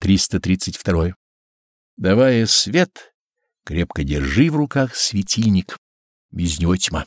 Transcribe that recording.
332. Давая свет, крепко держи в руках светильник, без него тьма.